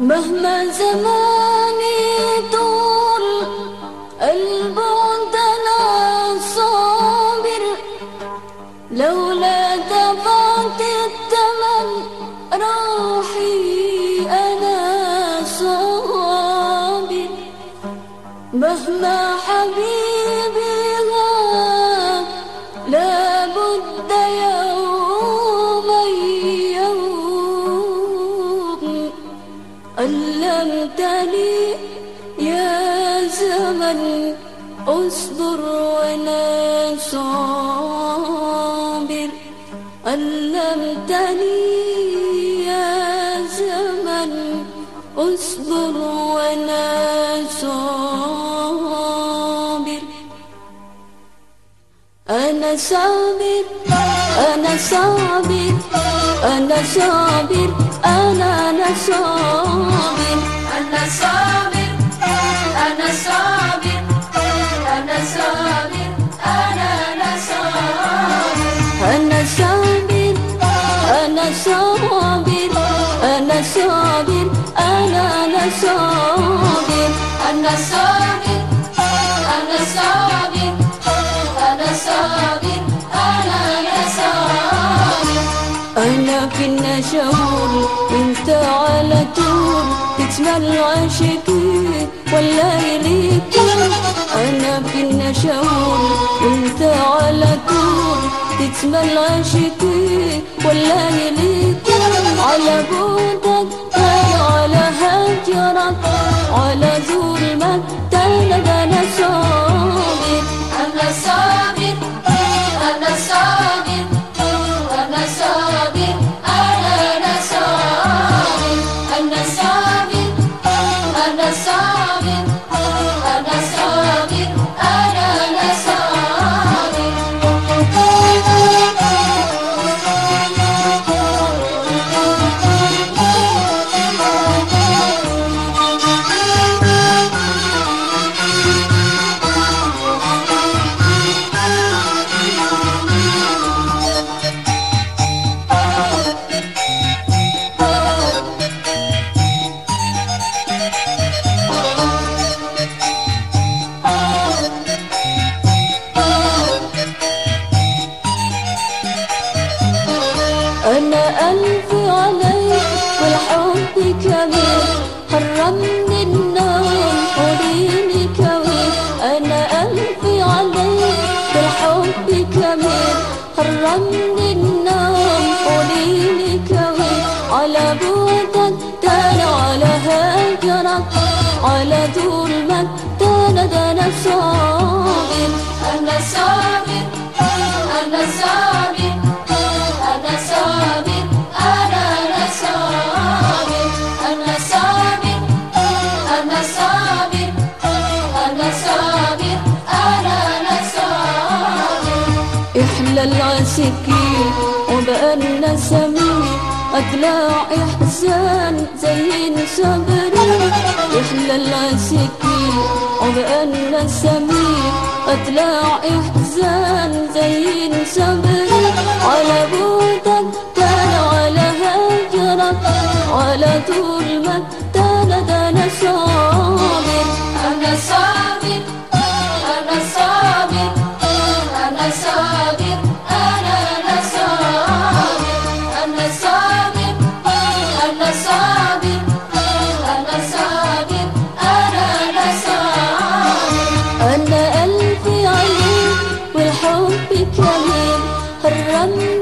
مهما زماني طول البعد أنا صابر. لولا دفعت الثمن روحي أنا صابر مهما حبيبي علمتني يا زمن أصبر وأنا صابر علمتني يا زمن أصبر وأنا صابر أنا صابر أنا صابر. أنا صابر أنا أنا صابر. أنا صابر أنا صابر. أنا صابر أنا أنا صابر. أنا صابر أنا صابر. أنا صابر أنا أنا صابر. أنا صابر أنا صابر. تسمع العاشقين والليل يطول أنا في النشور وأنت على طول. تسمع العاشقين والليل يطول على بودك أنا كبير حرمني النوم حريني كوير على بودك تانا على هجرك على ظلمك تانا ده أنا يحلى العسكين وبقالنا سمين أطلع إحسان زين صبري. يحلى العسكين وبقالنا سمين أطلع إحسان زين صبري. على بودك كان على هجرك على طول ما كان أنا صابر أنا صابر Remuk